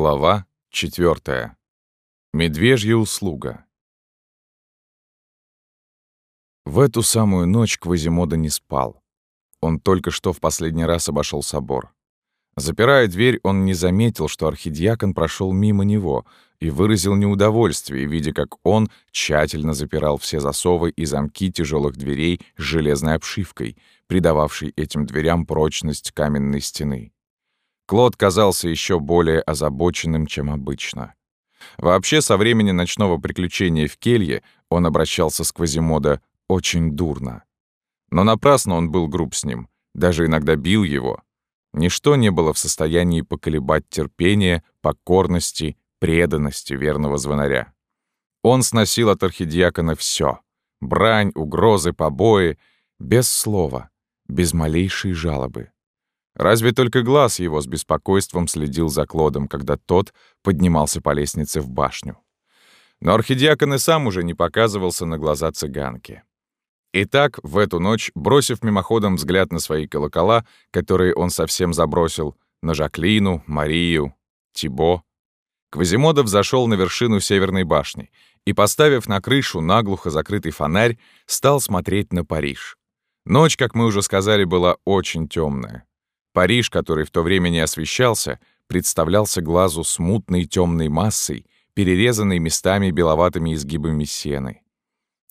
Глава 4. Медвежья услуга. В эту самую ночь Квазимода не спал. Он только что в последний раз обошел собор. Запирая дверь, он не заметил, что архидиакон прошел мимо него и выразил неудовольствие, видя, как он тщательно запирал все засовы и замки тяжелых дверей с железной обшивкой, придававшей этим дверям прочность каменной стены. Клод казался еще более озабоченным, чем обычно. Вообще, со времени ночного приключения в келье он обращался с Квазимода очень дурно. Но напрасно он был груб с ним, даже иногда бил его. Ничто не было в состоянии поколебать терпение, покорности, преданности верного звонаря. Он сносил от архидиакона все: брань, угрозы, побои, без слова, без малейшей жалобы. Разве только глаз его с беспокойством следил за Клодом, когда тот поднимался по лестнице в башню. Но архидиакон и сам уже не показывался на глаза цыганки. Итак, в эту ночь, бросив мимоходом взгляд на свои колокола, которые он совсем забросил, на Жаклину, Марию, Тибо, Квазимодов зашел на вершину Северной башни и, поставив на крышу наглухо закрытый фонарь, стал смотреть на Париж. Ночь, как мы уже сказали, была очень темная. Париж, который в то время не освещался, представлялся глазу смутной темной массой, перерезанной местами беловатыми изгибами сены.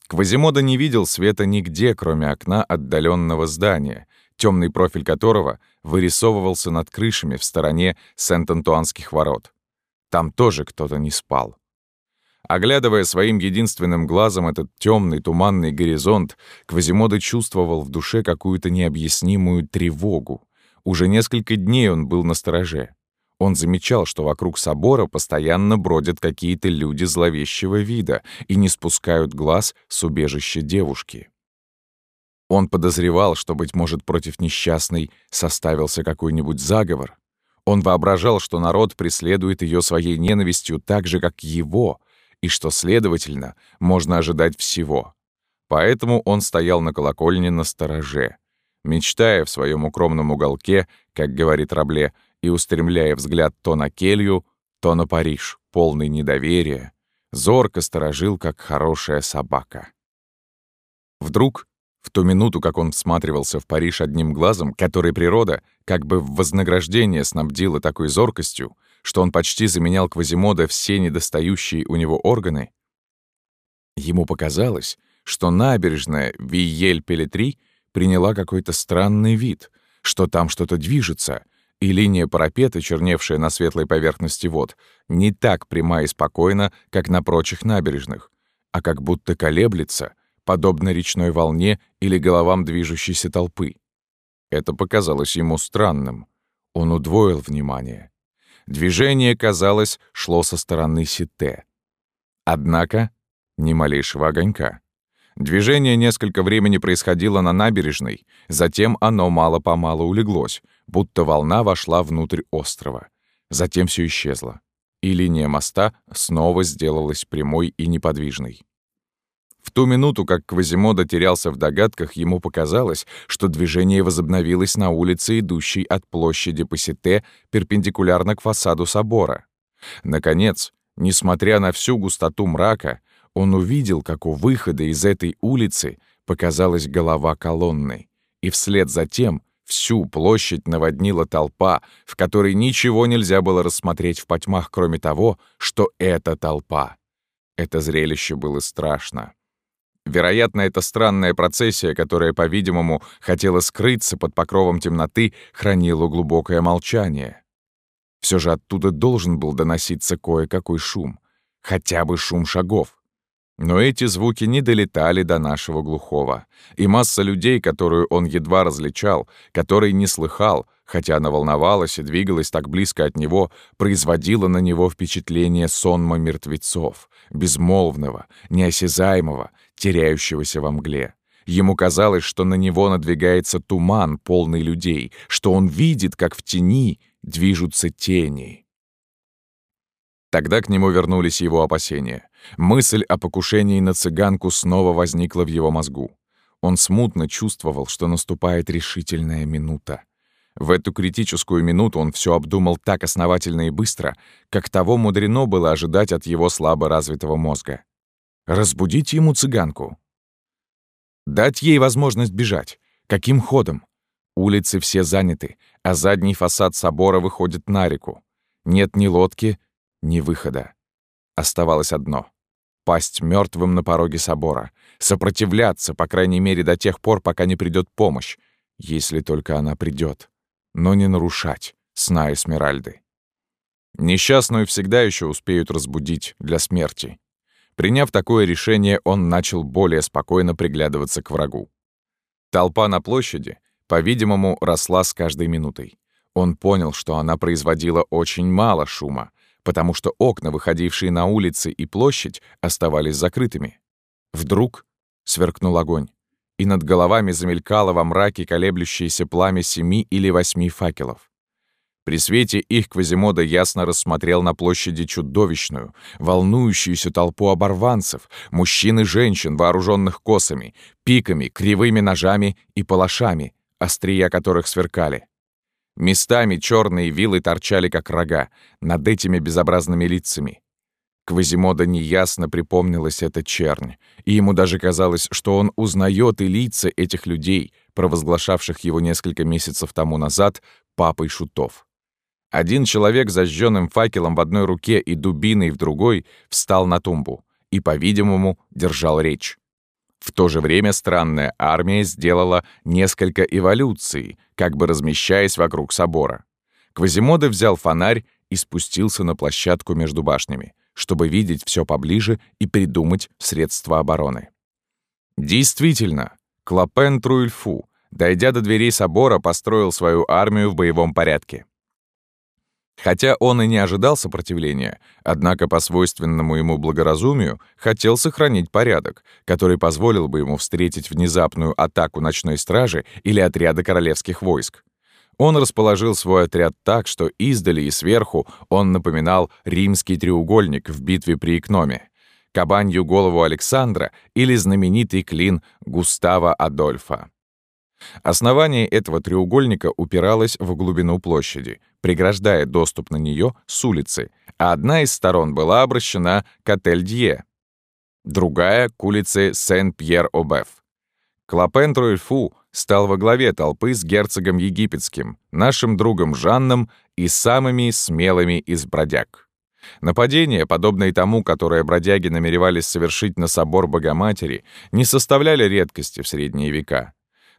Квазимода не видел света нигде, кроме окна отдаленного здания, темный профиль которого вырисовывался над крышами в стороне Сент-Антуанских ворот. Там тоже кто-то не спал. Оглядывая своим единственным глазом этот темный туманный горизонт, Квазимода чувствовал в душе какую-то необъяснимую тревогу. Уже несколько дней он был на стороже. Он замечал, что вокруг собора постоянно бродят какие-то люди зловещего вида и не спускают глаз с убежища девушки. Он подозревал, что, быть может, против несчастной составился какой-нибудь заговор. Он воображал, что народ преследует ее своей ненавистью так же, как его, и что, следовательно, можно ожидать всего. Поэтому он стоял на колокольне на стороже, мечтая в своем укромном уголке, как говорит Рабле, и устремляя взгляд то на келью, то на Париж, полный недоверия, зорко сторожил, как хорошая собака. Вдруг, в ту минуту, как он всматривался в Париж одним глазом, который природа как бы в вознаграждение снабдила такой зоркостью, что он почти заменял Квазимода все недостающие у него органы, ему показалось, что набережная Виель-Пелетри приняла какой-то странный вид, что там что-то движется, и линия парапета, черневшая на светлой поверхности вод, не так пряма и спокойна, как на прочих набережных, а как будто колеблется, подобно речной волне или головам движущейся толпы. Это показалось ему странным. Он удвоил внимание. Движение, казалось, шло со стороны Сите. Однако ни малейшего огонька. Движение несколько времени происходило на набережной, затем оно мало-помалу улеглось, будто волна вошла внутрь острова. Затем все исчезло, и линия моста снова сделалась прямой и неподвижной. В ту минуту, как Квазимода терялся в догадках, ему показалось, что движение возобновилось на улице, идущей от площади Пасите, перпендикулярно к фасаду собора. Наконец, несмотря на всю густоту мрака, он увидел, как у выхода из этой улицы показалась голова колонны, и вслед за тем всю площадь наводнила толпа, в которой ничего нельзя было рассмотреть в потьмах, кроме того, что это толпа. Это зрелище было страшно. Вероятно, эта странная процессия, которая, по-видимому, хотела скрыться под покровом темноты, хранила глубокое молчание. Все же оттуда должен был доноситься кое-какой шум, хотя бы шум шагов. Но эти звуки не долетали до нашего глухого, и масса людей, которую он едва различал, которой не слыхал, хотя она волновалась и двигалась так близко от него, производила на него впечатление сонма мертвецов, безмолвного, неосязаемого, теряющегося во мгле. Ему казалось, что на него надвигается туман, полный людей, что он видит, как в тени движутся тени. Тогда к нему вернулись его опасения. Мысль о покушении на цыганку снова возникла в его мозгу. Он смутно чувствовал, что наступает решительная минута. В эту критическую минуту он все обдумал так основательно и быстро, как того мудрено было ожидать от его слабо развитого мозга. Разбудить ему цыганку. Дать ей возможность бежать. Каким ходом? Улицы все заняты, а задний фасад собора выходит на реку. Нет ни лодки, ни выхода. Оставалось одно — пасть мертвым на пороге собора, сопротивляться, по крайней мере, до тех пор, пока не придет помощь, если только она придет, но не нарушать сна Эсмеральды. Несчастную всегда еще успеют разбудить для смерти. Приняв такое решение, он начал более спокойно приглядываться к врагу. Толпа на площади, по-видимому, росла с каждой минутой. Он понял, что она производила очень мало шума, потому что окна, выходившие на улицы и площадь, оставались закрытыми. Вдруг сверкнул огонь, и над головами замелькало во мраке колеблющееся пламя семи или восьми факелов. При свете их Квазимода ясно рассмотрел на площади чудовищную, волнующуюся толпу оборванцев, мужчин и женщин, вооруженных косами, пиками, кривыми ножами и палашами, острия которых сверкали. Местами черные вилы торчали, как рога, над этими безобразными лицами. Квазимода неясно припомнилась эта чернь, и ему даже казалось, что он узнает и лица этих людей, провозглашавших его несколько месяцев тому назад папой шутов. Один человек с зажженным факелом в одной руке и дубиной в другой встал на тумбу и, по-видимому, держал речь. В то же время странная армия сделала несколько эволюций, как бы размещаясь вокруг собора. Квазимода взял фонарь и спустился на площадку между башнями, чтобы видеть все поближе и придумать средства обороны. Действительно, Клопен Труильфу, дойдя до дверей собора, построил свою армию в боевом порядке. Хотя он и не ожидал сопротивления, однако по свойственному ему благоразумию хотел сохранить порядок, который позволил бы ему встретить внезапную атаку ночной стражи или отряда королевских войск. Он расположил свой отряд так, что издали и сверху он напоминал римский треугольник в битве при Икноме, кабанью голову Александра или знаменитый клин Густава Адольфа. Основание этого треугольника упиралось в глубину площади, преграждая доступ на нее с улицы, а одна из сторон была обращена к Отель-Дье, другая — к улице Сен-Пьер-Обеф. Клопен Труэльфу стал во главе толпы с герцогом египетским, нашим другом Жанном и самыми смелыми из бродяг. Нападения, подобные тому, которое бродяги намеревались совершить на собор Богоматери, не составляли редкости в средние века.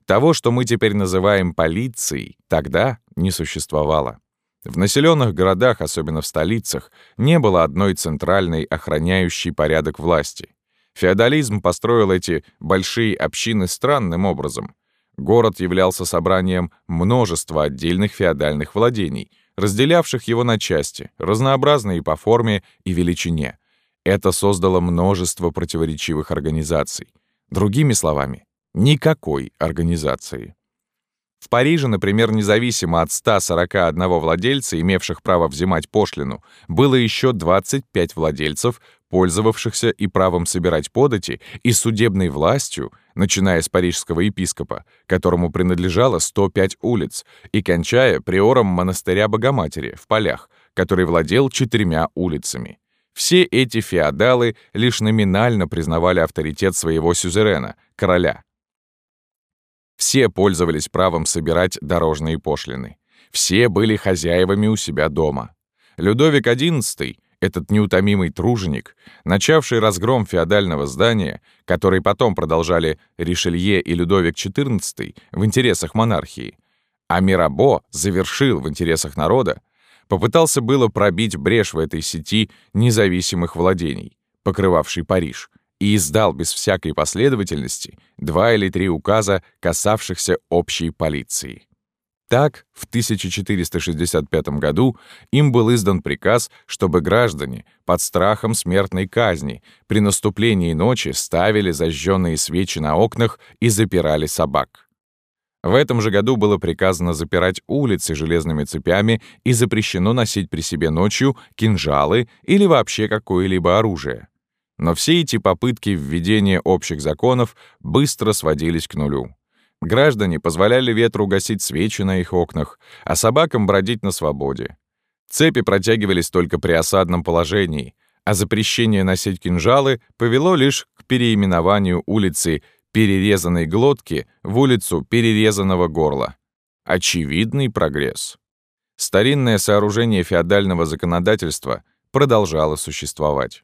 Того, что мы теперь называем полицией, тогда не существовало. В населенных городах, особенно в столицах, не было одной центральной охраняющей порядок власти. Феодализм построил эти большие общины странным образом. Город являлся собранием множества отдельных феодальных владений, разделявших его на части, разнообразные по форме и величине. Это создало множество противоречивых организаций. Другими словами, Никакой организации. В Париже, например, независимо от 141 владельца, имевших право взимать пошлину, было еще 25 владельцев, пользовавшихся и правом собирать подати, и судебной властью, начиная с парижского епископа, которому принадлежало 105 улиц, и кончая приором монастыря Богоматери в полях, который владел четырьмя улицами. Все эти феодалы лишь номинально признавали авторитет своего сюзерена, короля, все пользовались правом собирать дорожные пошлины. Все были хозяевами у себя дома. Людовик XI, этот неутомимый труженик, начавший разгром феодального здания, который потом продолжали Ришелье и Людовик XIV в интересах монархии, а Мирабо завершил в интересах народа, попытался было пробить брешь в этой сети независимых владений, покрывавшей Париж, и издал без всякой последовательности два или три указа, касавшихся общей полиции. Так, в 1465 году им был издан приказ, чтобы граждане под страхом смертной казни при наступлении ночи ставили зажженные свечи на окнах и запирали собак. В этом же году было приказано запирать улицы железными цепями и запрещено носить при себе ночью кинжалы или вообще какое-либо оружие. Но все эти попытки введения общих законов быстро сводились к нулю. Граждане позволяли ветру гасить свечи на их окнах, а собакам бродить на свободе. Цепи протягивались только при осадном положении, а запрещение носить кинжалы повело лишь к переименованию улицы перерезанной глотки в улицу перерезанного горла. Очевидный прогресс. Старинное сооружение феодального законодательства продолжало существовать.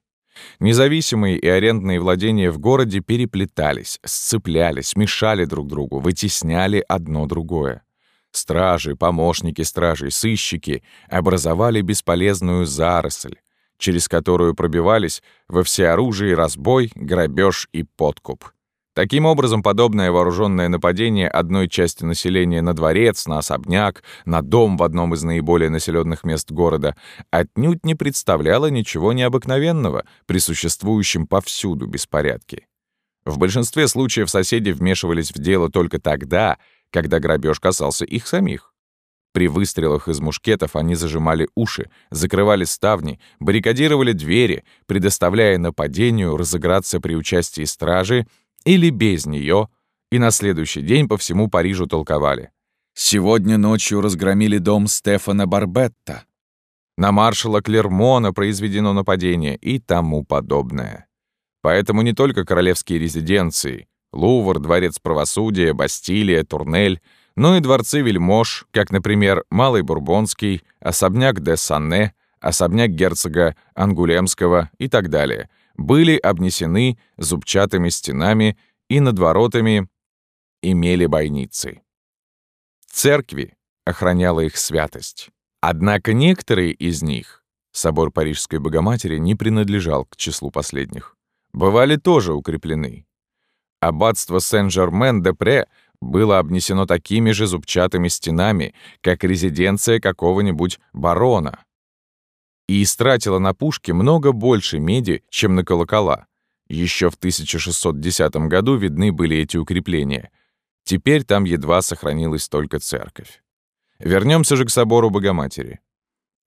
Независимые и арендные владения в городе переплетались, сцеплялись, мешали друг другу, вытесняли одно другое. Стражи, помощники стражей, сыщики образовали бесполезную заросль, через которую пробивались во всеоружии разбой, грабеж и подкуп. Таким образом, подобное вооруженное нападение одной части населения на дворец, на особняк, на дом в одном из наиболее населенных мест города отнюдь не представляло ничего необыкновенного при существующем повсюду беспорядке. В большинстве случаев соседи вмешивались в дело только тогда, когда грабеж касался их самих. При выстрелах из мушкетов они зажимали уши, закрывали ставни, баррикадировали двери, предоставляя нападению разыграться при участии стражи — или без нее, и на следующий день по всему Парижу толковали. Сегодня ночью разгромили дом Стефана Барбетта. На маршала Клермона произведено нападение и тому подобное. Поэтому не только королевские резиденции — Лувр, Дворец правосудия, Бастилия, Турнель, но и дворцы вельмож, как, например, Малый Бурбонский, особняк де Санне, особняк герцога Ангулемского и так далее — были обнесены зубчатыми стенами и над воротами имели бойницы. Церкви охраняла их святость. Однако некоторые из них, собор Парижской Богоматери не принадлежал к числу последних, бывали тоже укреплены. Аббатство Сен-Жермен-де-Пре было обнесено такими же зубчатыми стенами, как резиденция какого-нибудь барона, и истратила на пушки много больше меди, чем на колокола. Еще в 1610 году видны были эти укрепления. Теперь там едва сохранилась только церковь. Вернемся же к собору Богоматери.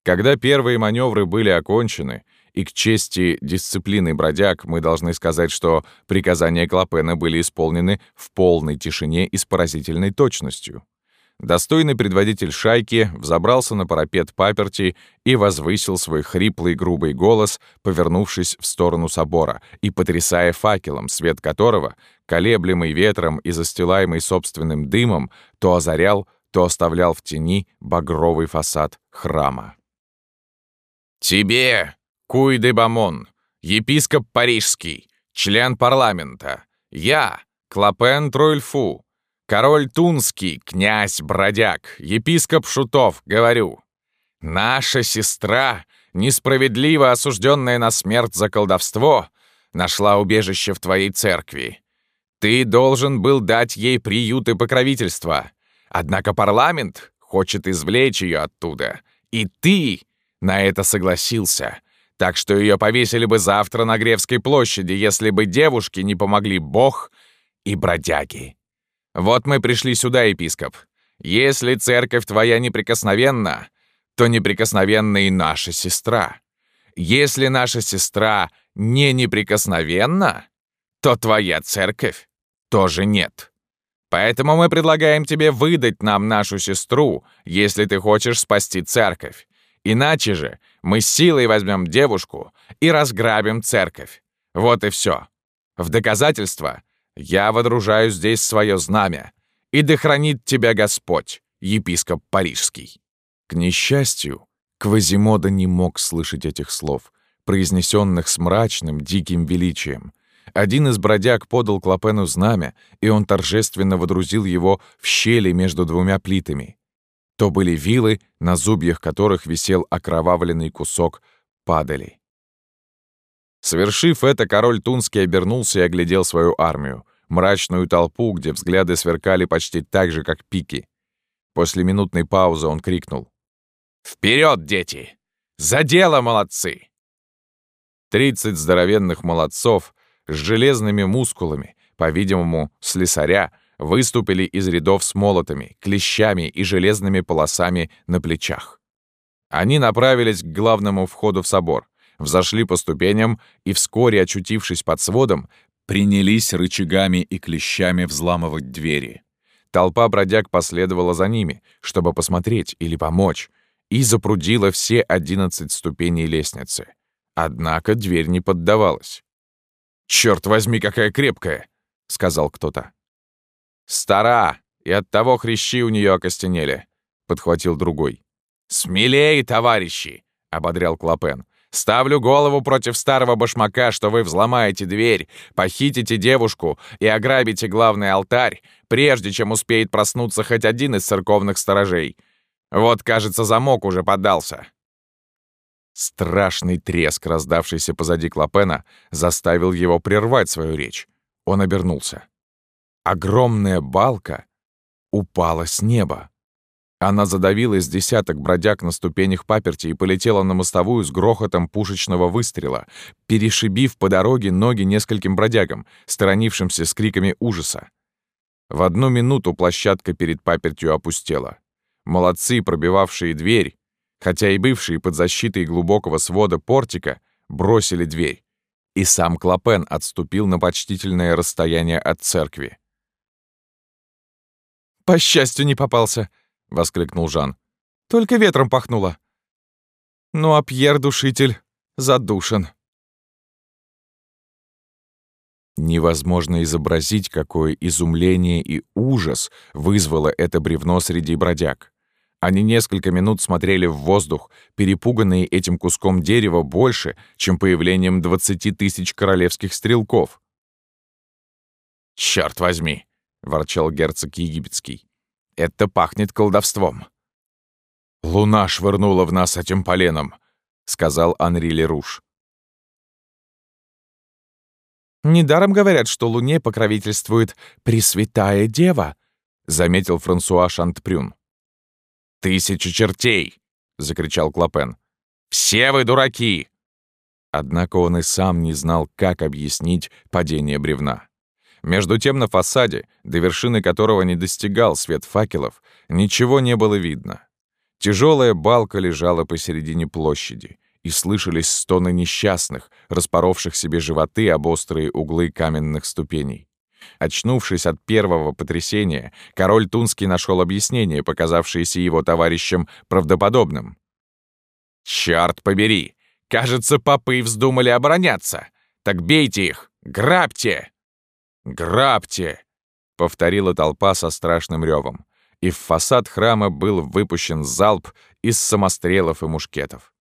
Когда первые маневры были окончены, и к чести дисциплины бродяг мы должны сказать, что приказания Клопена были исполнены в полной тишине и с поразительной точностью. Достойный предводитель шайки взобрался на парапет паперти и возвысил свой хриплый грубый голос, повернувшись в сторону собора и потрясая факелом, свет которого, колеблемый ветром и застилаемый собственным дымом, то озарял, то оставлял в тени багровый фасад храма. «Тебе, Куй де Бамон, епископ парижский, член парламента, я, Клопен Тройльфу, Король Тунский, князь-бродяг, епископ Шутов, говорю. Наша сестра, несправедливо осужденная на смерть за колдовство, нашла убежище в твоей церкви. Ты должен был дать ей приют и покровительство. Однако парламент хочет извлечь ее оттуда. И ты на это согласился. Так что ее повесили бы завтра на Гревской площади, если бы девушке не помогли Бог и бродяги. Вот мы пришли сюда, епископ. Если церковь твоя неприкосновенна, то неприкосновенна и наша сестра. Если наша сестра не неприкосновенна, то твоя церковь тоже нет. Поэтому мы предлагаем тебе выдать нам нашу сестру, если ты хочешь спасти церковь. Иначе же мы силой возьмем девушку и разграбим церковь. Вот и все. В доказательство я водружаю здесь свое знамя, и да хранит тебя Господь, епископ Парижский». К несчастью, Квазимода не мог слышать этих слов, произнесенных с мрачным, диким величием. Один из бродяг подал Клопену знамя, и он торжественно водрузил его в щели между двумя плитами. То были вилы, на зубьях которых висел окровавленный кусок падали. Совершив это, король Тунский обернулся и оглядел свою армию, мрачную толпу, где взгляды сверкали почти так же, как пики. После минутной паузы он крикнул. «Вперед, дети! За дело, молодцы!» Тридцать здоровенных молодцов с железными мускулами, по-видимому, слесаря, выступили из рядов с молотами, клещами и железными полосами на плечах. Они направились к главному входу в собор — взошли по ступеням и, вскоре очутившись под сводом, принялись рычагами и клещами взламывать двери. Толпа бродяг последовала за ними, чтобы посмотреть или помочь, и запрудила все одиннадцать ступеней лестницы. Однако дверь не поддавалась. «Чёрт возьми, какая крепкая!» — сказал кто-то. «Стара, и оттого хрящи у нее окостенели», — подхватил другой. «Смелее, товарищи!» — ободрял Клопен. «Ставлю голову против старого башмака, что вы взломаете дверь, похитите девушку и ограбите главный алтарь, прежде чем успеет проснуться хоть один из церковных сторожей. Вот, кажется, замок уже поддался». Страшный треск, раздавшийся позади Клопена, заставил его прервать свою речь. Он обернулся. Огромная балка упала с неба. Она задавила из десяток бродяг на ступенях паперти и полетела на мостовую с грохотом пушечного выстрела, перешибив по дороге ноги нескольким бродягам, сторонившимся с криками ужаса. В одну минуту площадка перед папертью опустела. Молодцы, пробивавшие дверь, хотя и бывшие под защитой глубокого свода портика, бросили дверь, и сам Клопен отступил на почтительное расстояние от церкви. «По счастью, не попался!» — воскликнул Жан. «Только ветром пахнуло!» «Ну а Пьер-душитель задушен!» Невозможно изобразить, какое изумление и ужас вызвало это бревно среди бродяг. Они несколько минут смотрели в воздух, перепуганные этим куском дерева больше, чем появлением двадцати тысяч королевских стрелков. «Чёрт возьми!» — ворчал герцог египетский. «Это пахнет колдовством». «Луна швырнула в нас этим поленом», — сказал Анри Леруш. «Недаром говорят, что Луне покровительствует Пресвятая Дева», — заметил Франсуа Шантпрюн. «Тысяча чертей!» — закричал Клопен. «Все вы дураки!» Однако он и сам не знал, как объяснить падение бревна. Между тем на фасаде, до вершины которого не достигал свет факелов, ничего не было видно. Тяжелая балка лежала посередине площади, и слышались стоны несчастных, распоровших себе животы об острые углы каменных ступеней. Очнувшись от первого потрясения, король Тунский нашел объяснение, показавшееся его товарищам правдоподобным. «Чёрт побери! Кажется, попы вздумали обороняться! Так бейте их! Грабьте!» «Грабьте!» — повторила толпа со страшным ревом, и в фасад храма был выпущен залп из самострелов и мушкетов.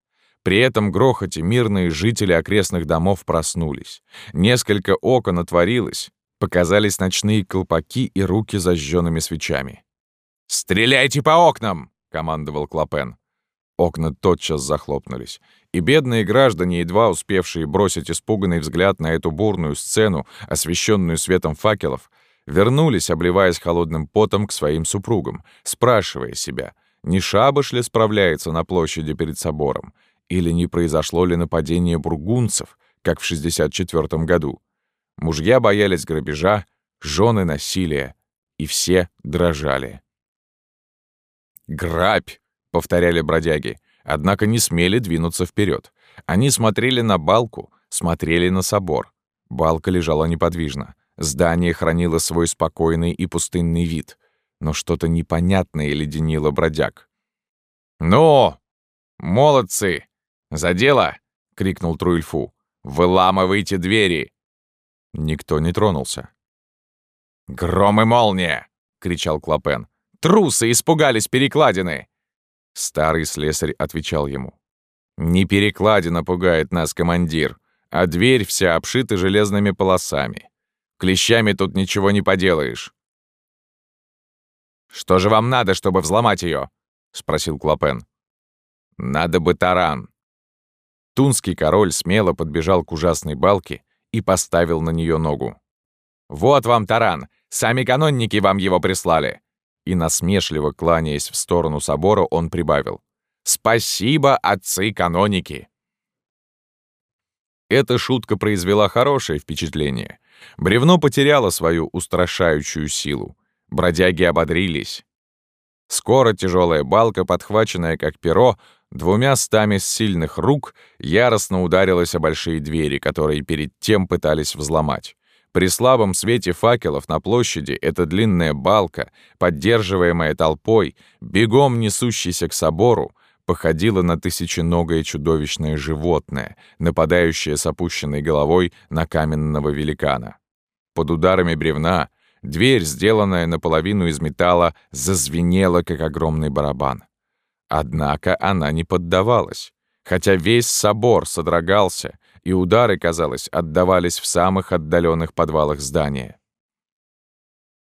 При этом грохоте мирные жители окрестных домов проснулись. Несколько окон отворилось, Показались ночные колпаки и руки зажженными свечами. «Стреляйте по окнам!» — командовал Клопен. Окна тотчас захлопнулись, и бедные граждане, едва успевшие бросить испуганный взгляд на эту бурную сцену, освещенную светом факелов, вернулись, обливаясь холодным потом к своим супругам, спрашивая себя, не шабаш ли справляется на площади перед собором, или не произошло ли нападение бургунцев, как в 64 году. Мужья боялись грабежа, жены насилия, и все дрожали. «Грабь!» — повторяли бродяги, однако не смели двинуться вперед. Они смотрели на балку, смотрели на собор. Балка лежала неподвижно. Здание хранило свой спокойный и пустынный вид, но что-то непонятное леденило бродяг. «Ну, молодцы! За дело!» — крикнул Труильфу. «Выламывайте двери! Никто не тронулся. «Гром и молния!» — кричал Клопен. «Трусы испугались перекладины!» Старый слесарь отвечал ему. «Не перекладина пугает нас, командир, а дверь вся обшита железными полосами. Клещами тут ничего не поделаешь». «Что же вам надо, чтобы взломать ее?» — спросил Клопен. «Надо бы таран». Тунский король смело подбежал к ужасной балке и поставил на нее ногу. «Вот вам таран! Сами канонники вам его прислали!» И насмешливо кланяясь в сторону собора, он прибавил. «Спасибо, отцы-каноники!» Эта шутка произвела хорошее впечатление. Бревно потеряло свою устрашающую силу. Бродяги ободрились. Скоро тяжелая балка, подхваченная как перо, двумя стами сильных рук яростно ударилась о большие двери, которые перед тем пытались взломать. При слабом свете факелов на площади эта длинная балка, поддерживаемая толпой, бегом несущейся к собору, походила на тысяченогое чудовищное животное, нападающее с опущенной головой на каменного великана. Под ударами бревна дверь, сделанная наполовину из металла, зазвенела, как огромный барабан. Однако она не поддавалась, хотя весь собор содрогался, и удары, казалось, отдавались в самых отдаленных подвалах здания.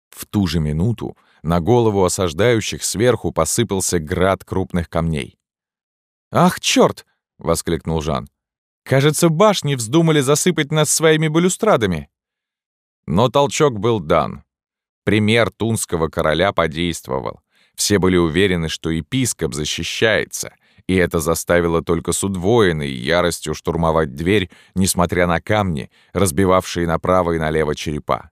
В ту же минуту на голову осаждающих сверху посыпался град крупных камней. «Ах, чёрт!» — воскликнул Жан. «Кажется, башни вздумали засыпать нас своими балюстрадами». Но толчок был дан. Пример тунского короля подействовал. Все были уверены, что епископ защищается, и это заставило только с удвоенной яростью штурмовать дверь, несмотря на камни, разбивавшие направо и налево черепа.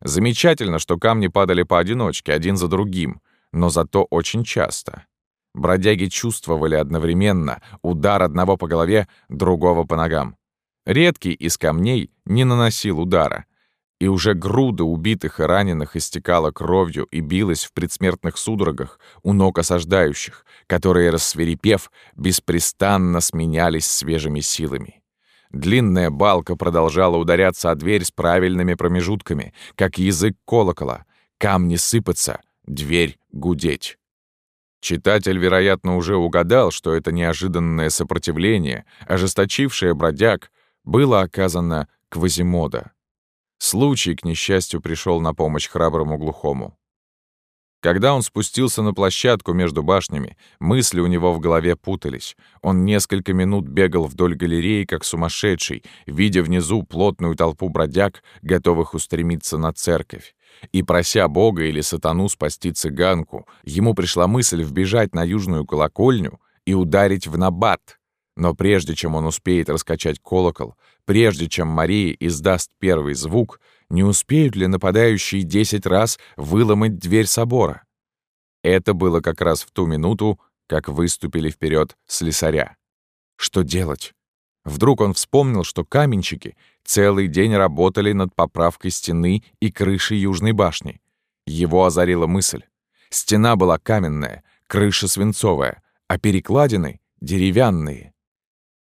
Замечательно, что камни падали поодиночке, один за другим, но зато очень часто. Бродяги чувствовали одновременно удар одного по голове, другого по ногам. Редкий из камней не наносил удара, и уже груда убитых и раненых истекала кровью и билась в предсмертных судорогах у ног осаждающих, которые, рассверепев, беспрестанно сменялись свежими силами. Длинная балка продолжала ударяться о дверь с правильными промежутками, как язык колокола. Камни сыпаться, дверь гудеть. Читатель, вероятно, уже угадал, что это неожиданное сопротивление, ожесточившее бродяг, было оказано Квазимода. Случай, к несчастью, пришел на помощь храброму глухому. Когда он спустился на площадку между башнями, мысли у него в голове путались. Он несколько минут бегал вдоль галереи, как сумасшедший, видя внизу плотную толпу бродяг, готовых устремиться на церковь. И прося Бога или сатану спасти цыганку, ему пришла мысль вбежать на южную колокольню и ударить в набат. Но прежде чем он успеет раскачать колокол, прежде чем Мария издаст первый звук, не успеют ли нападающие десять раз выломать дверь собора? Это было как раз в ту минуту, как выступили вперед слесаря. Что делать? Вдруг он вспомнил, что каменщики целый день работали над поправкой стены и крыши Южной башни. Его озарила мысль. Стена была каменная, крыша свинцовая, а перекладины — деревянные.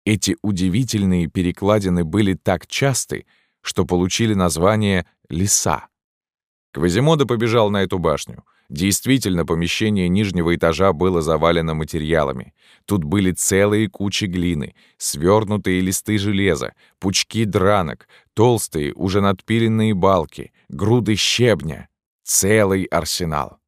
Эти удивительные перекладины были так часты, что получили название «леса». Квазимода побежал на эту башню — Действительно, помещение нижнего этажа было завалено материалами. Тут были целые кучи глины, свернутые листы железа, пучки дранок, толстые, уже надпиленные балки, груды щебня. Целый арсенал.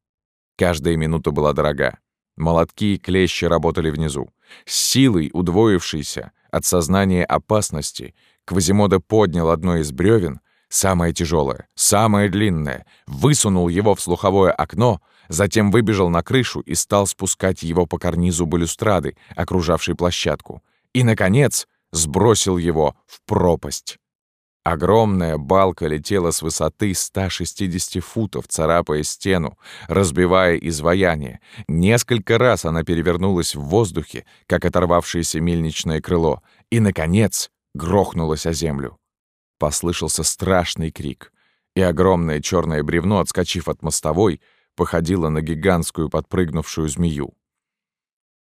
Каждая минута была дорога. Молотки и клещи работали внизу. С силой, удвоившейся от сознания опасности, Квазимода поднял одно из бревен, самое тяжелое, самое длинное, высунул его в слуховое окно, затем выбежал на крышу и стал спускать его по карнизу балюстрады, окружавшей площадку, и, наконец, сбросил его в пропасть. Огромная балка летела с высоты 160 футов, царапая стену, разбивая изваяние. Несколько раз она перевернулась в воздухе, как оторвавшееся мельничное крыло, и, наконец, грохнулась о землю. Послышался страшный крик, и огромное черное бревно, отскочив от мостовой, походило на гигантскую подпрыгнувшую змею.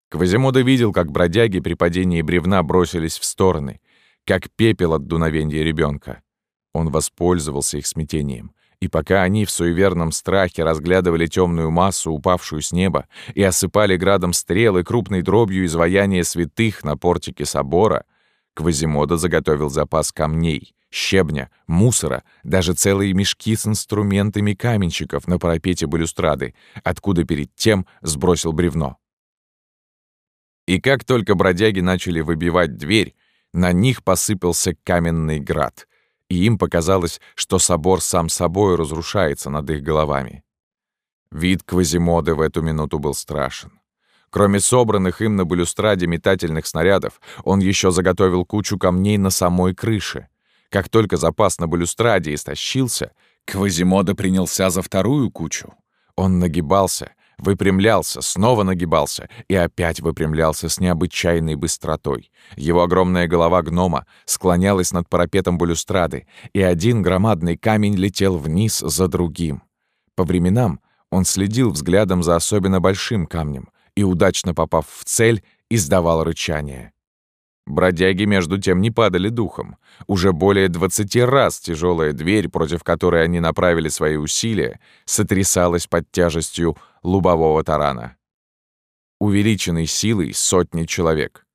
Квазимода видел, как бродяги при падении бревна бросились в стороны, как пепел от дуновения ребенка. Он воспользовался их смятением, и пока они в суеверном страхе разглядывали темную массу, упавшую с неба, и осыпали градом стрелы крупной дробью изваяния святых на портике собора, Квазимода заготовил запас камней, щебня, мусора, даже целые мешки с инструментами каменщиков на парапете балюстрады, откуда перед тем сбросил бревно. И как только бродяги начали выбивать дверь, на них посыпался каменный град, и им показалось, что собор сам собой разрушается над их головами. Вид Квазимоды в эту минуту был страшен. Кроме собранных им на балюстраде метательных снарядов, он еще заготовил кучу камней на самой крыше — как только запас на балюстраде истощился, Квазимода принялся за вторую кучу. Он нагибался, выпрямлялся, снова нагибался и опять выпрямлялся с необычайной быстротой. Его огромная голова гнома склонялась над парапетом балюстрады, и один громадный камень летел вниз за другим. По временам он следил взглядом за особенно большим камнем и, удачно попав в цель, издавал рычание. Бродяги, между тем, не падали духом. Уже более двадцати раз тяжелая дверь, против которой они направили свои усилия, сотрясалась под тяжестью лубового тарана. Увеличенной силой сотни человек.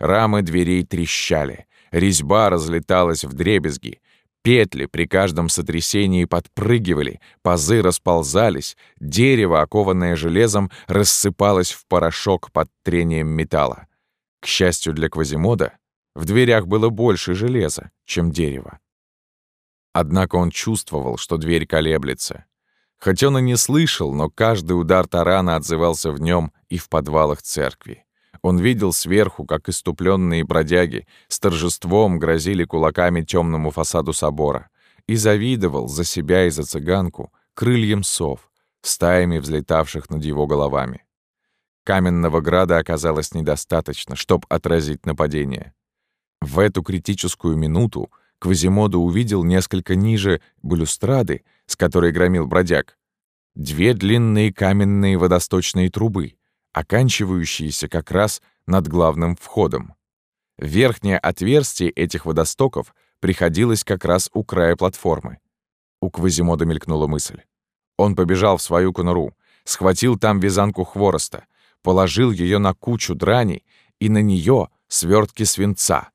Рамы дверей трещали, резьба разлеталась в дребезги, петли при каждом сотрясении подпрыгивали, пазы расползались, дерево, окованное железом, рассыпалось в порошок под трением металла. К счастью для Квазимода, в дверях было больше железа, чем дерева. Однако он чувствовал, что дверь колеблется. Хоть он и не слышал, но каждый удар тарана отзывался в нем и в подвалах церкви. Он видел сверху, как иступленные бродяги с торжеством грозили кулаками темному фасаду собора, и завидовал за себя и за цыганку крыльям сов, стаями взлетавших над его головами. Каменного града оказалось недостаточно, чтобы отразить нападение. В эту критическую минуту Квазимодо увидел несколько ниже балюстрады, с которой громил бродяг, две длинные каменные водосточные трубы, оканчивающиеся как раз над главным входом. Верхнее отверстие этих водостоков приходилось как раз у края платформы. У Квазимода мелькнула мысль. Он побежал в свою конуру, схватил там вязанку хвороста, положил ее на кучу драни и на нее свертки свинца,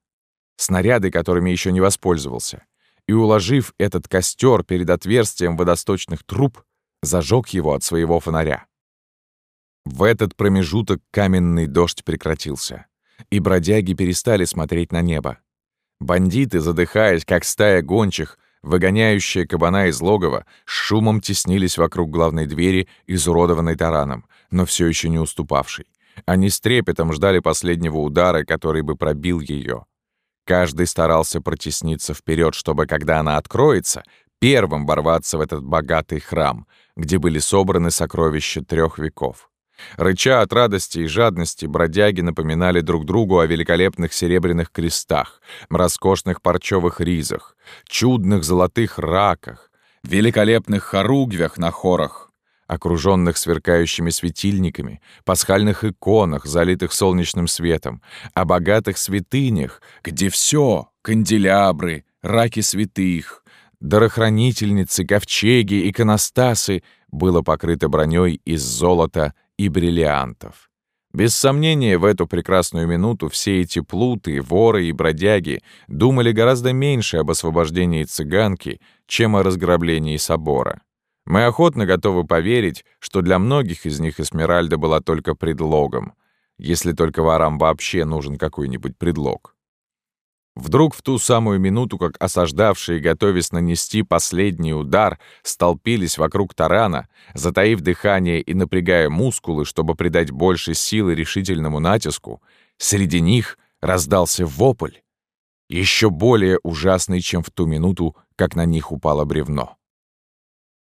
снаряды, которыми еще не воспользовался, и, уложив этот костер перед отверстием водосточных труб, зажег его от своего фонаря. В этот промежуток каменный дождь прекратился, и бродяги перестали смотреть на небо. Бандиты, задыхаясь, как стая гончих, выгоняющие кабана из логова, с шумом теснились вокруг главной двери, изуродованной тараном, но все еще не уступавшей. Они с трепетом ждали последнего удара, который бы пробил ее. Каждый старался протесниться вперед, чтобы, когда она откроется, первым ворваться в этот богатый храм, где были собраны сокровища трех веков. Рыча от радости и жадности, бродяги напоминали друг другу о великолепных серебряных крестах, роскошных парчевых ризах, чудных золотых раках, великолепных хоругвях на хорах, окруженных сверкающими светильниками, пасхальных иконах, залитых солнечным светом, о богатых святынях, где все — канделябры, раки святых, дарохранительницы, ковчеги, иконостасы — было покрыто броней из золота и бриллиантов. Без сомнения, в эту прекрасную минуту все эти плуты, воры и бродяги думали гораздо меньше об освобождении цыганки, чем о разграблении собора. Мы охотно готовы поверить, что для многих из них Эсмеральда была только предлогом, если только ворам вообще нужен какой-нибудь предлог. Вдруг в ту самую минуту, как осаждавшие, готовясь нанести последний удар, столпились вокруг тарана, затаив дыхание и напрягая мускулы, чтобы придать больше силы решительному натиску, среди них раздался вопль, еще более ужасный, чем в ту минуту, как на них упало бревно.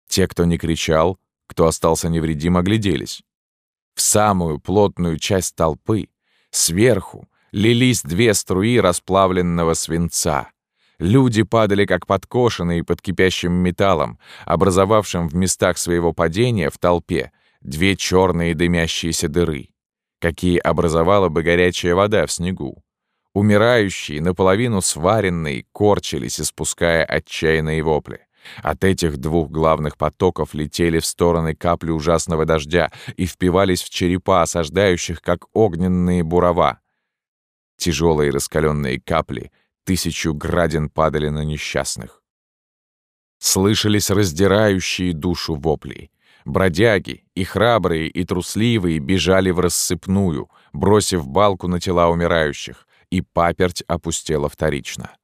Те, кто не кричал, кто остался невредим, огляделись. В самую плотную часть толпы, сверху, лились две струи расплавленного свинца. Люди падали как подкошенные под кипящим металлом, образовавшим в местах своего падения в толпе две черные дымящиеся дыры, какие образовала бы горячая вода в снегу. Умирающие, наполовину сваренные, корчились, испуская отчаянные вопли. От этих двух главных потоков летели в стороны капли ужасного дождя и впивались в черепа осаждающих, как огненные бурова. Тяжелые раскаленные капли тысячу градин падали на несчастных. Слышались раздирающие душу вопли. Бродяги, и храбрые, и трусливые, бежали в рассыпную, бросив балку на тела умирающих, и паперть опустела вторично.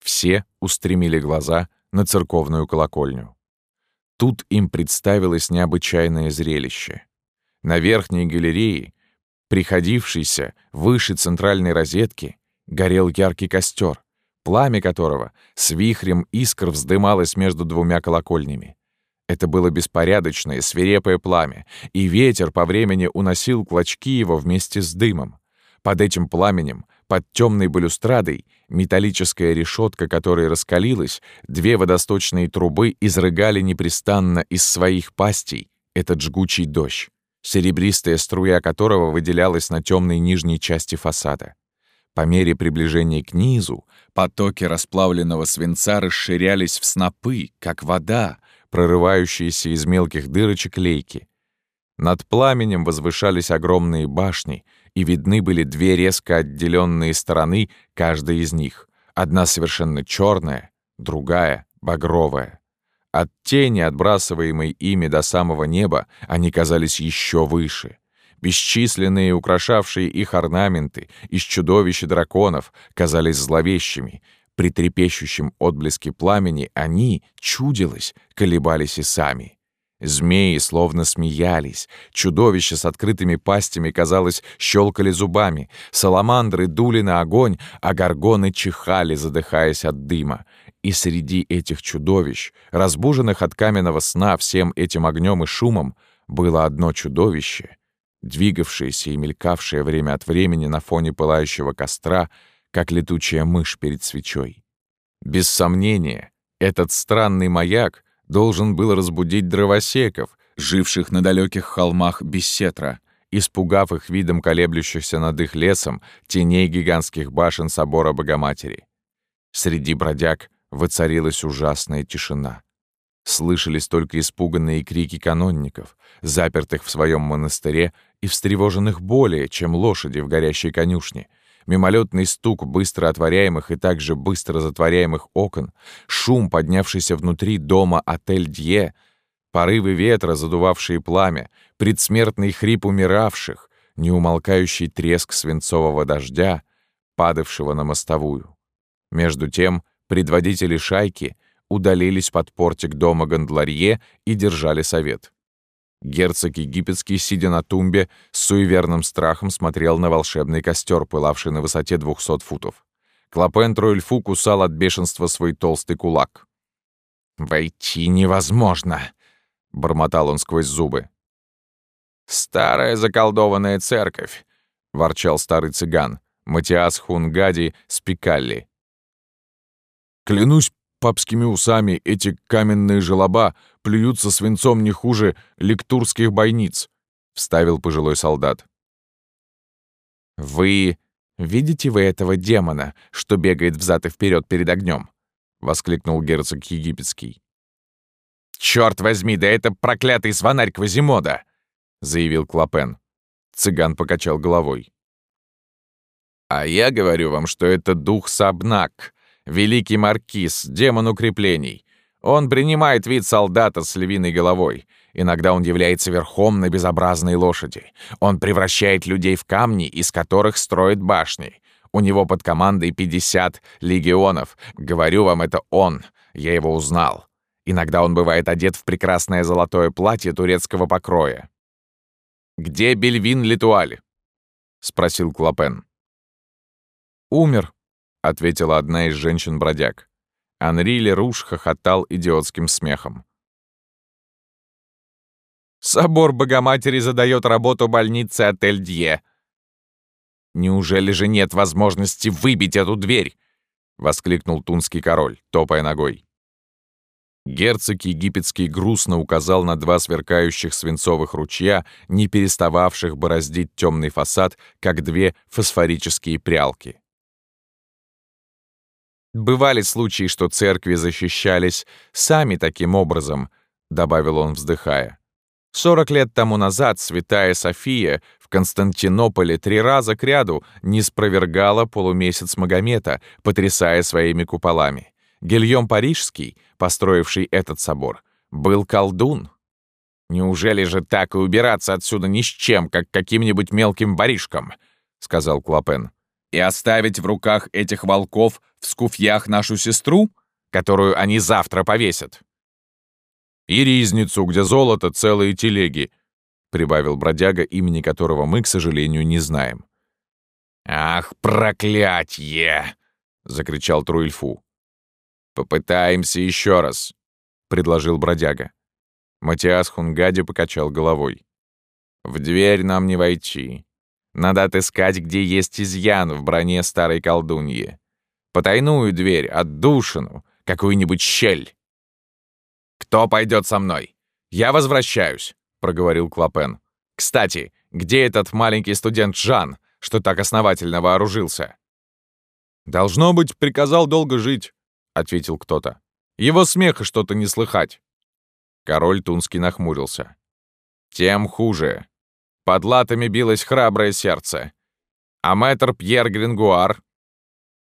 Все устремили глаза на церковную колокольню. Тут им представилось необычайное зрелище. На верхней галерее приходившийся выше центральной розетки, горел яркий костер, пламя которого с вихрем искр вздымалось между двумя колокольнями. Это было беспорядочное, свирепое пламя, и ветер по времени уносил клочки его вместе с дымом. Под этим пламенем, под темной балюстрадой, металлическая решетка которой раскалилась, две водосточные трубы изрыгали непрестанно из своих пастей этот жгучий дождь, серебристая струя которого выделялась на темной нижней части фасада. По мере приближения к низу потоки расплавленного свинца расширялись в снопы, как вода, прорывающиеся из мелких дырочек лейки. Над пламенем возвышались огромные башни, и видны были две резко отделенные стороны каждой из них. Одна совершенно черная, другая — багровая. От тени, отбрасываемой ими до самого неба, они казались еще выше. Бесчисленные украшавшие их орнаменты из чудовищ и драконов казались зловещими. При трепещущем отблеске пламени они, чудилось, колебались и сами. Змеи словно смеялись, чудовища с открытыми пастями, казалось, щелкали зубами, саламандры дули на огонь, а горгоны чихали, задыхаясь от дыма. И среди этих чудовищ, разбуженных от каменного сна всем этим огнем и шумом, было одно чудовище, двигавшееся и мелькавшее время от времени на фоне пылающего костра, как летучая мышь перед свечой. Без сомнения, этот странный маяк должен был разбудить дровосеков, живших на далеких холмах Бессетра, испугав их видом колеблющихся над их лесом теней гигантских башен собора Богоматери. Среди бродяг воцарилась ужасная тишина. Слышались только испуганные крики канонников, запертых в своем монастыре и встревоженных более, чем лошади в горящей конюшне, мимолетный стук быстро отворяемых и также быстро затворяемых окон, шум, поднявшийся внутри дома отель Дье, порывы ветра, задувавшие пламя, предсмертный хрип умиравших, неумолкающий треск свинцового дождя, падавшего на мостовую. Между тем Предводители шайки удалились под портик дома Гондларье и держали совет. Герцог египетский, сидя на тумбе, с суеверным страхом смотрел на волшебный костер, пылавший на высоте двухсот футов. Клопен Троильфу кусал от бешенства свой толстый кулак. «Войти невозможно!» — бормотал он сквозь зубы. «Старая заколдованная церковь!» — ворчал старый цыган, Матиас Хунгади Спикалли. Клянусь папскими усами, эти каменные желоба плюются свинцом не хуже лектурских бойниц», — вставил пожилой солдат. «Вы видите вы этого демона, что бегает взад и вперед перед огнем? воскликнул герцог египетский. «Чёрт возьми, да это проклятый звонарь Квазимода!» — заявил Клопен. Цыган покачал головой. «А я говорю вам, что это дух Сабнак, великий маркиз, демон укреплений. Он принимает вид солдата с львиной головой. Иногда он является верхом на безобразной лошади. Он превращает людей в камни, из которых строит башни. У него под командой 50 легионов. Говорю вам, это он. Я его узнал. Иногда он бывает одет в прекрасное золотое платье турецкого покроя. «Где Бельвин Литуаль?» — спросил Клопен. «Умер», — ответила одна из женщин-бродяг. Анри Леруш хохотал идиотским смехом. «Собор Богоматери задает работу больнице отель Дье. Неужели же нет возможности выбить эту дверь?» — воскликнул тунский король, топая ногой. Герцог египетский грустно указал на два сверкающих свинцовых ручья, не перестававших бороздить темный фасад, как две фосфорические прялки. Бывали случаи, что церкви защищались сами таким образом, добавил он, вздыхая. Сорок лет тому назад святая София в Константинополе три раза кряду не спровергала полумесяц Магомета, потрясая своими куполами. Гильем Парижский, построивший этот собор, был колдун. «Неужели же так и убираться отсюда ни с чем, как каким-нибудь мелким воришком?» — сказал Клопен и оставить в руках этих волков в скуфьях нашу сестру, которую они завтра повесят. «И ризницу, где золото, целые телеги», — прибавил бродяга, имени которого мы, к сожалению, не знаем. «Ах, проклятье!» — закричал Труильфу. «Попытаемся еще раз», — предложил бродяга. Матиас Хунгади покачал головой. «В дверь нам не войти. Надо отыскать, где есть изъян в броне старой колдуньи. Потайную дверь, отдушину, какую-нибудь щель. «Кто пойдет со мной? Я возвращаюсь», — проговорил Клопен. «Кстати, где этот маленький студент Жан, что так основательно вооружился?» «Должно быть, приказал долго жить», — ответил кто-то. «Его смеха что-то не слыхать». Король Тунский нахмурился. «Тем хуже. Под латами билось храброе сердце. А мэтр Пьер Грингуар?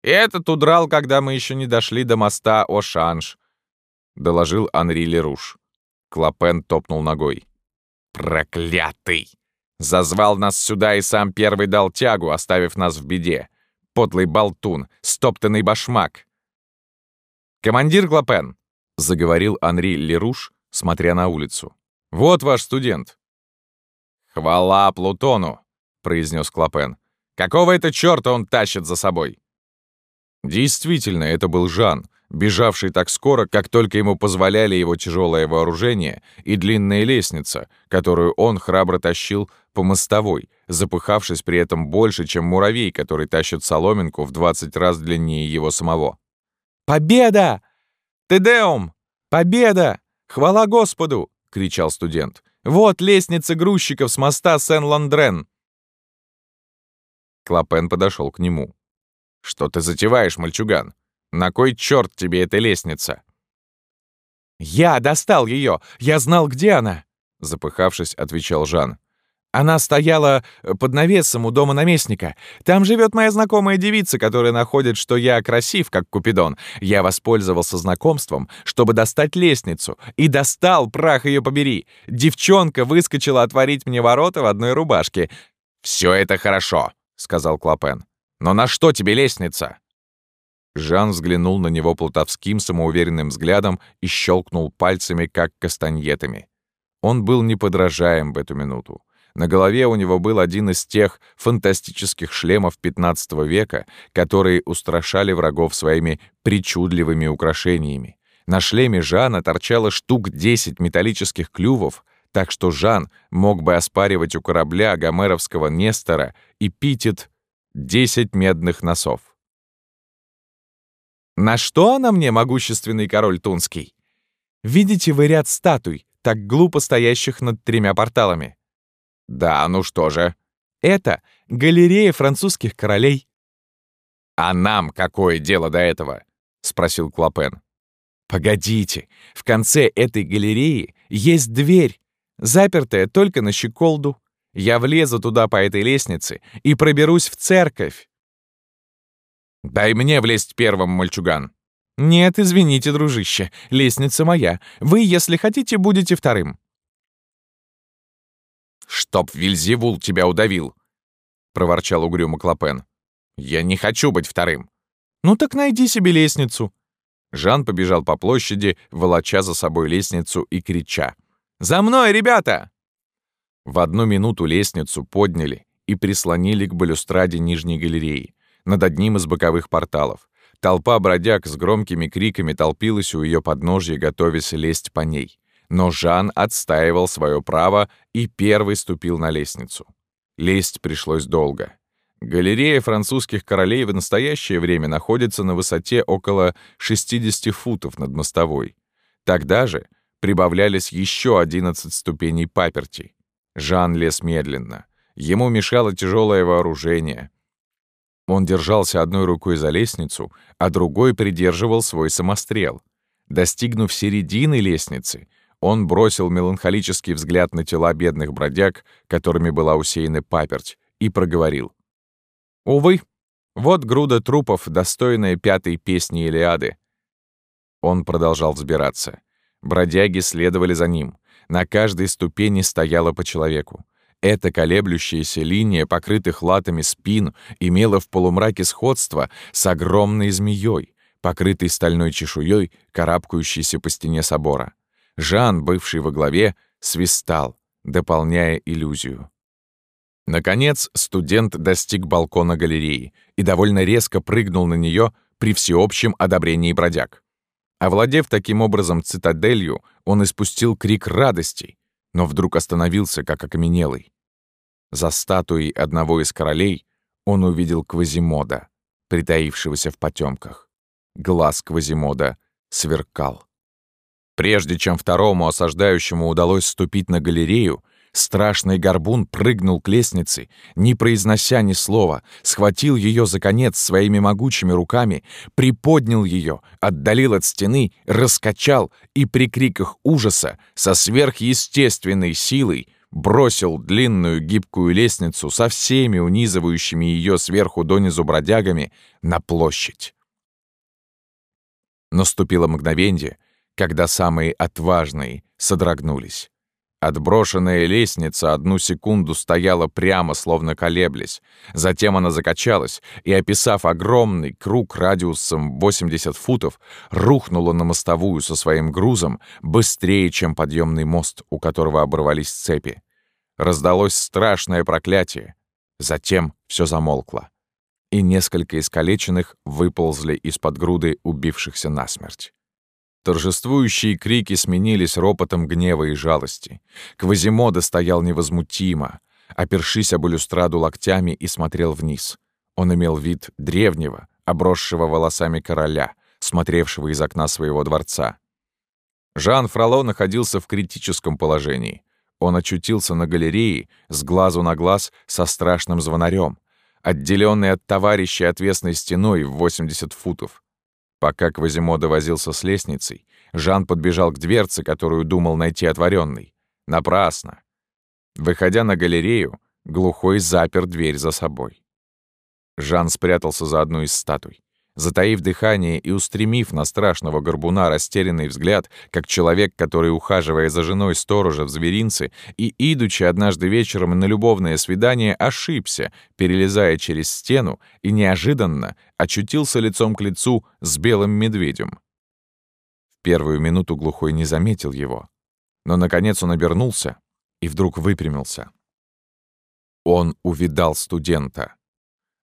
Этот удрал, когда мы еще не дошли до моста О-Шанж», — доложил Анри Леруш. Клопен топнул ногой. «Проклятый! Зазвал нас сюда и сам первый дал тягу, оставив нас в беде. Подлый болтун, стоптанный башмак!» «Командир Клопен!» — заговорил Анри Леруш, смотря на улицу. «Вот ваш студент. «Хвала Плутону!» — произнес Клопен. «Какого это черта он тащит за собой?» Действительно, это был Жан, бежавший так скоро, как только ему позволяли его тяжелое вооружение и длинная лестница, которую он храбро тащил по мостовой, запыхавшись при этом больше, чем муравей, который тащит соломинку в 20 раз длиннее его самого. «Победа! Тедеум! Победа! Хвала Господу!» — кричал студент. Вот лестница грузчиков с моста Сен-Ландрен!» Клопен подошел к нему. «Что ты затеваешь, мальчуган? На кой черт тебе эта лестница?» «Я достал ее! Я знал, где она!» Запыхавшись, отвечал Жан. Она стояла э, под навесом у дома наместника. Там живет моя знакомая девица, которая находит, что я красив, как Купидон. Я воспользовался знакомством, чтобы достать лестницу. И достал, прах ее побери. Девчонка выскочила отворить мне ворота в одной рубашке. «Все это хорошо», — сказал Клопен. «Но на что тебе лестница?» Жан взглянул на него плутовским самоуверенным взглядом и щелкнул пальцами, как кастаньетами. Он был неподражаем в эту минуту. На голове у него был один из тех фантастических шлемов XV века, которые устрашали врагов своими причудливыми украшениями. На шлеме Жана торчало штук 10 металлических клювов, так что Жан мог бы оспаривать у корабля гомеровского Нестора эпитет «10 медных носов». «На что она мне, могущественный король Тунский? Видите вы ряд статуй, так глупо стоящих над тремя порталами?» «Да, ну что же?» «Это галерея французских королей». «А нам какое дело до этого?» — спросил Клопен. «Погодите, в конце этой галереи есть дверь, запертая только на щеколду. Я влезу туда по этой лестнице и проберусь в церковь». «Дай мне влезть первым, мальчуган». «Нет, извините, дружище, лестница моя. Вы, если хотите, будете вторым». «Чтоб Вильзевул тебя удавил!» — проворчал угрюмо Клопен. «Я не хочу быть вторым!» «Ну так найди себе лестницу!» Жан побежал по площади, волоча за собой лестницу и крича. «За мной, ребята!» В одну минуту лестницу подняли и прислонили к балюстраде нижней галереи, над одним из боковых порталов. Толпа бродяг с громкими криками толпилась у ее подножья, готовясь лезть по ней. Но Жан отстаивал свое право и первый ступил на лестницу. Лезть пришлось долго. Галерея французских королей в настоящее время находится на высоте около 60 футов над мостовой. Тогда же прибавлялись еще 11 ступеней паперти. Жан лез медленно. Ему мешало тяжелое вооружение. Он держался одной рукой за лестницу, а другой придерживал свой самострел. Достигнув середины лестницы, он бросил меланхолический взгляд на тела бедных бродяг, которыми была усеяна паперть, и проговорил. «Увы, вот груда трупов, достойная пятой песни Илиады». Он продолжал взбираться. Бродяги следовали за ним. На каждой ступени стояло по человеку. Эта колеблющаяся линия покрытых латами спин имела в полумраке сходство с огромной змеей, покрытой стальной чешуей, карабкающейся по стене собора. Жан, бывший во главе, свистал, дополняя иллюзию. Наконец, студент достиг балкона галереи и довольно резко прыгнул на нее при всеобщем одобрении бродяг. Овладев таким образом цитаделью, он испустил крик радости, но вдруг остановился, как окаменелый. За статуей одного из королей он увидел Квазимода, притаившегося в потемках. Глаз Квазимода сверкал. Прежде чем второму осаждающему удалось ступить на галерею, Страшный горбун прыгнул к лестнице, не произнося ни слова, схватил ее за конец своими могучими руками, приподнял ее, отдалил от стены, раскачал и при криках ужаса со сверхъестественной силой бросил длинную гибкую лестницу со всеми унизывающими ее сверху донизу бродягами на площадь. Наступило мгновенье, когда самые отважные содрогнулись. Отброшенная лестница одну секунду стояла прямо, словно колеблясь. Затем она закачалась и, описав огромный круг радиусом 80 футов, рухнула на мостовую со своим грузом быстрее, чем подъемный мост, у которого оборвались цепи. Раздалось страшное проклятие. Затем все замолкло. И несколько искалеченных выползли из-под груды убившихся насмерть. Торжествующие крики сменились ропотом гнева и жалости. Квазимода стоял невозмутимо, опершись об балюстраду локтями и смотрел вниз. Он имел вид древнего, обросшего волосами короля, смотревшего из окна своего дворца. Жан Фроло находился в критическом положении. Он очутился на галерее с глазу на глаз со страшным звонарем, отделенный от товарища отвесной стеной в 80 футов. Пока Квазимода возился с лестницей, Жан подбежал к дверце, которую думал найти отворенной. Напрасно. Выходя на галерею, глухой запер дверь за собой. Жан спрятался за одну из статуй. Затаив дыхание и устремив на страшного горбуна растерянный взгляд, как человек, который, ухаживая за женой сторожа в зверинце и, идучи однажды вечером на любовное свидание, ошибся, перелезая через стену, и неожиданно очутился лицом к лицу с белым медведем. В первую минуту глухой не заметил его, но, наконец, он обернулся и вдруг выпрямился. Он увидал студента.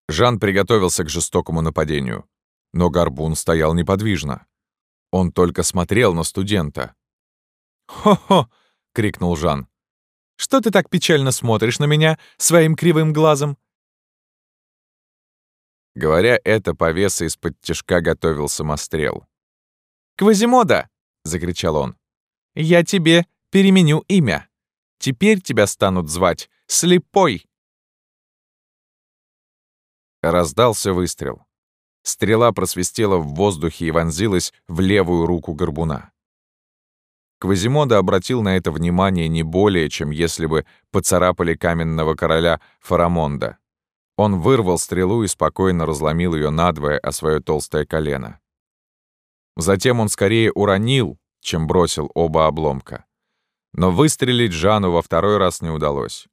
Жан приготовился к жестокому нападению. Но Горбун стоял неподвижно. Он только смотрел на студента. «Хо-хо!» — крикнул Жан. «Что ты так печально смотришь на меня своим кривым глазом?» Говоря это, повеса из-под тяжка готовил самострел. «Квазимода!» — закричал он. «Я тебе переменю имя. Теперь тебя станут звать Слепой!» Раздался выстрел. Стрела просвистела в воздухе и вонзилась в левую руку горбуна. Квазимода обратил на это внимание не более, чем если бы поцарапали каменного короля Фарамонда. Он вырвал стрелу и спокойно разломил ее надвое о свое толстое колено. Затем он скорее уронил, чем бросил оба обломка. Но выстрелить Жану во второй раз не удалось.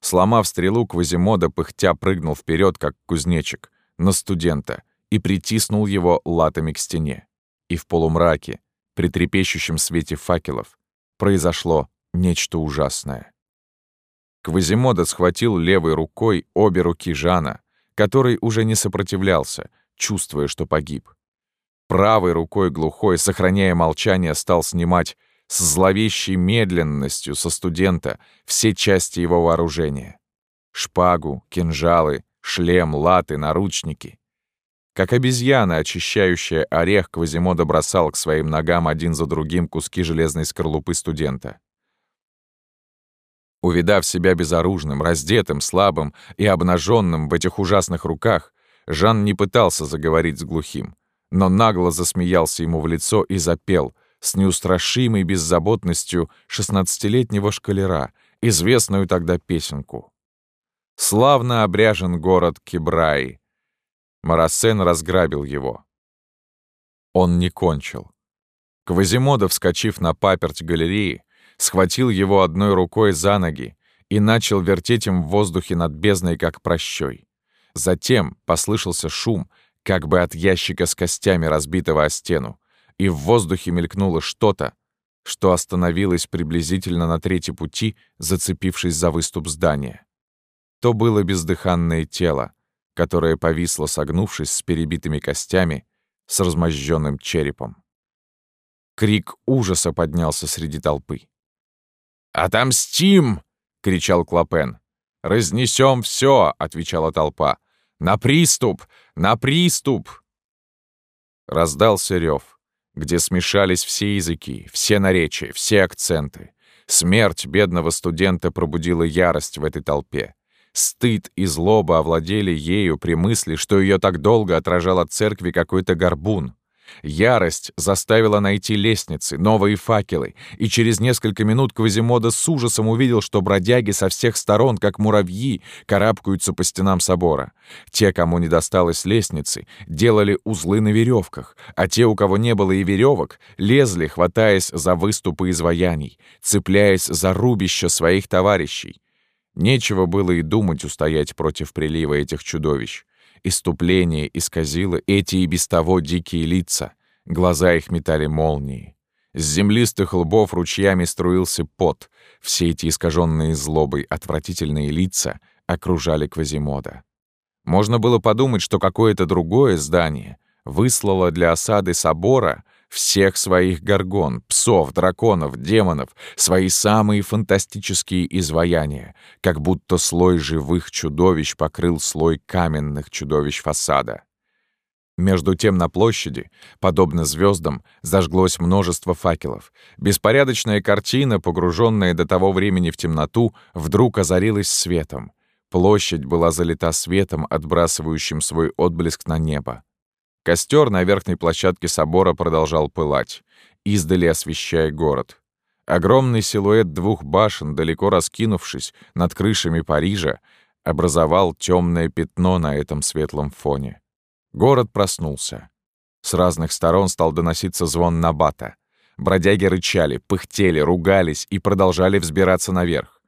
Сломав стрелу, Квазимода пыхтя прыгнул вперед, как кузнечик, на студента, и притиснул его латами к стене. И в полумраке, при трепещущем свете факелов, произошло нечто ужасное. Квазимода схватил левой рукой обе руки Жана, который уже не сопротивлялся, чувствуя, что погиб. Правой рукой глухой, сохраняя молчание, стал снимать с зловещей медленностью со студента все части его вооружения. Шпагу, кинжалы, шлем, латы, наручники. Как обезьяна, очищающая орех, Квазимода бросал к своим ногам один за другим куски железной скорлупы студента. Увидав себя безоружным, раздетым, слабым и обнаженным в этих ужасных руках, Жан не пытался заговорить с глухим, но нагло засмеялся ему в лицо и запел с неустрашимой беззаботностью шестнадцатилетнего шкалера, известную тогда песенку. «Славно обряжен город Кибраи, Марасен разграбил его. Он не кончил. Квазимода, вскочив на паперть галереи, схватил его одной рукой за ноги и начал вертеть им в воздухе над бездной, как прощой. Затем послышался шум, как бы от ящика с костями, разбитого о стену, и в воздухе мелькнуло что-то, что остановилось приблизительно на трети пути, зацепившись за выступ здания. То было бездыханное тело, которая повисла, согнувшись с перебитыми костями, с размозженным черепом. Крик ужаса поднялся среди толпы. «Отомстим!» — кричал Клопен. «Разнесем все!» — отвечала толпа. «На приступ! На приступ!» Раздался рев, где смешались все языки, все наречия, все акценты. Смерть бедного студента пробудила ярость в этой толпе. Стыд и злоба овладели ею при мысли, что ее так долго отражал от церкви какой-то горбун. Ярость заставила найти лестницы, новые факелы, и через несколько минут Квазимода с ужасом увидел, что бродяги со всех сторон, как муравьи, карабкаются по стенам собора. Те, кому не досталось лестницы, делали узлы на веревках, а те, у кого не было и веревок, лезли, хватаясь за выступы изваяний, цепляясь за рубища своих товарищей. Нечего было и думать устоять против прилива этих чудовищ. Иступление исказило эти и без того дикие лица. Глаза их метали молнии. С землистых лбов ручьями струился пот. Все эти искаженные злобой отвратительные лица окружали Квазимода. Можно было подумать, что какое-то другое здание выслало для осады собора всех своих горгон, псов, драконов, демонов, свои самые фантастические изваяния, как будто слой живых чудовищ покрыл слой каменных чудовищ фасада. Между тем на площади, подобно звездам, зажглось множество факелов. Беспорядочная картина, погруженная до того времени в темноту, вдруг озарилась светом. Площадь была залита светом, отбрасывающим свой отблеск на небо. Костер на верхней площадке собора продолжал пылать, издали освещая город. Огромный силуэт двух башен, далеко раскинувшись над крышами Парижа, образовал темное пятно на этом светлом фоне. Город проснулся. С разных сторон стал доноситься звон набата. Бродяги рычали, пыхтели, ругались и продолжали взбираться наверх.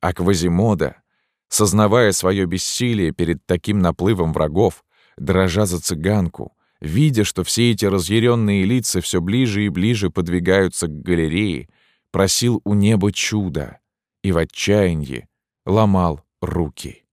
А Квазимода, сознавая свое бессилие перед таким наплывом врагов, дрожа за цыганку, видя, что все эти разъяренные лица все ближе и ближе подвигаются к галерее, просил у неба чуда и в отчаянии ломал руки.